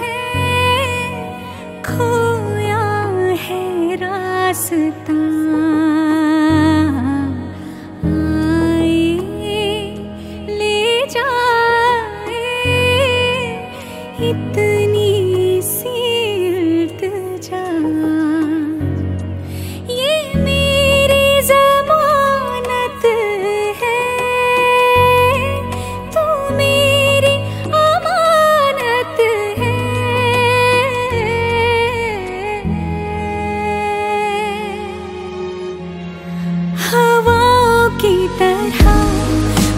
है ख है रास्ता। हवाओं की तरह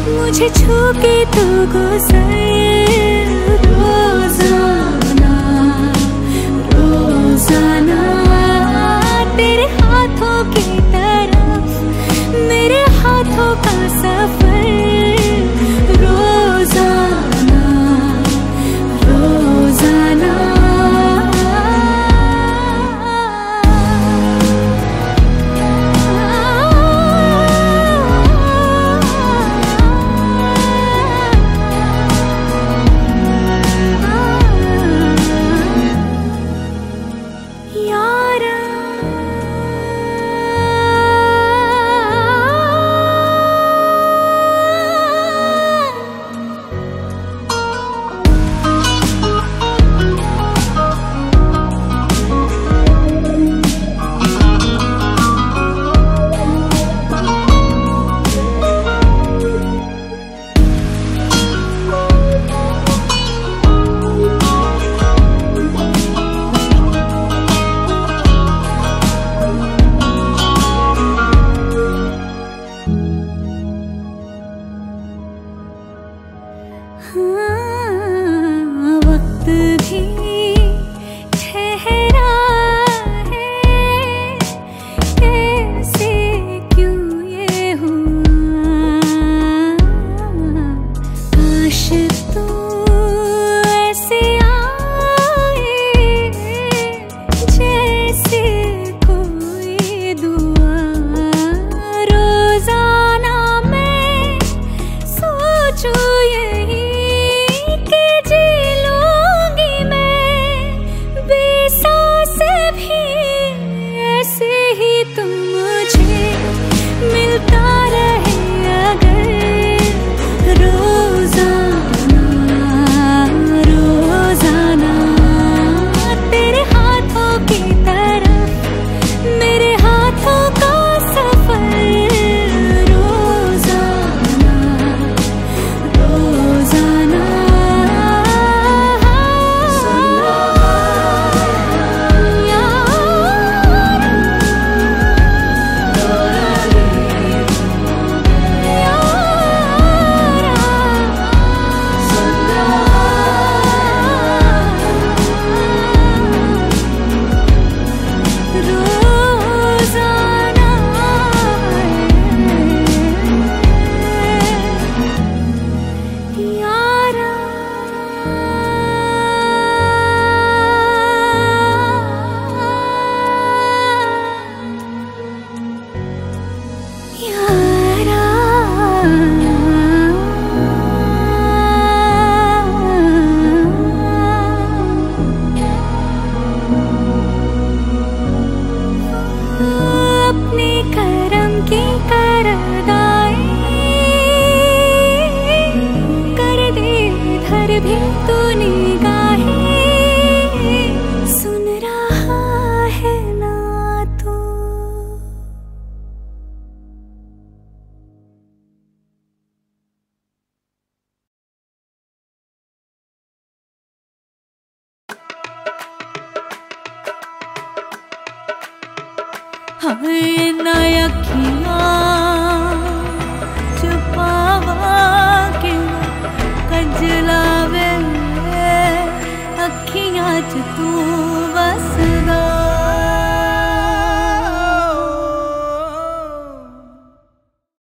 मुझे छू के तू गुजर रोज़ा Hmm. भी तो निगाहें सुन रहा है ना तू। हाय नया किया to do